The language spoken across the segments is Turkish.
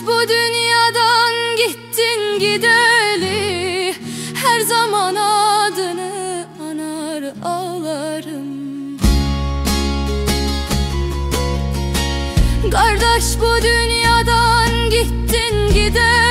Kardeş bu dünyadan gittin gideli. Her zaman adını anar ağlarım. Kardeş bu dünyadan gittin gideli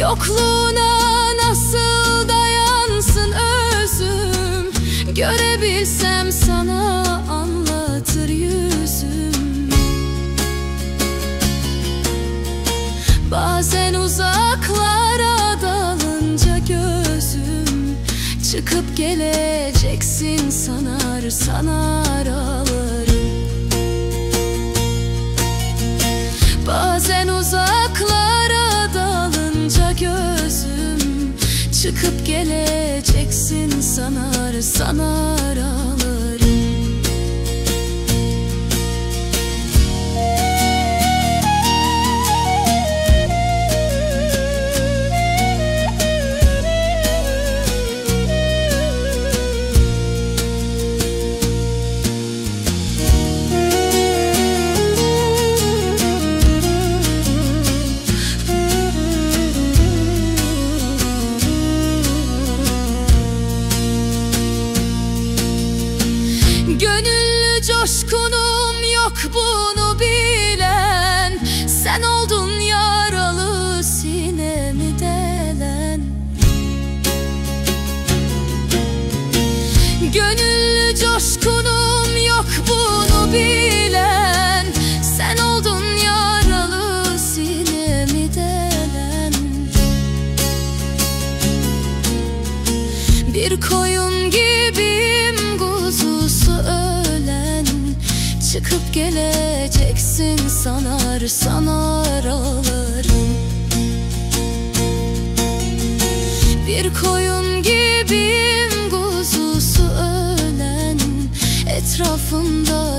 Yokluğuna nasıl dayansın özüm? Görebilsem sana anlatır yüzüm. Bazen uzaklara dalınca gözüm. Çıkıp geleceksin sanar sanar ağlarım Çıkıp geleceksin sanar sanar ağlarım Gönüllü coşkunum yok bunu bilen. Sen oldun yaralı sinemi delen. Gönüllü coşkunum yok bunu bilen. Sen oldun yaralı sinemi delen. Bir koyun gibiyim kuzusu ölen Çıkıp geleceksin sanar sanar ağlarım. Bir koyun gibiyim kuzusu ölen Etrafımda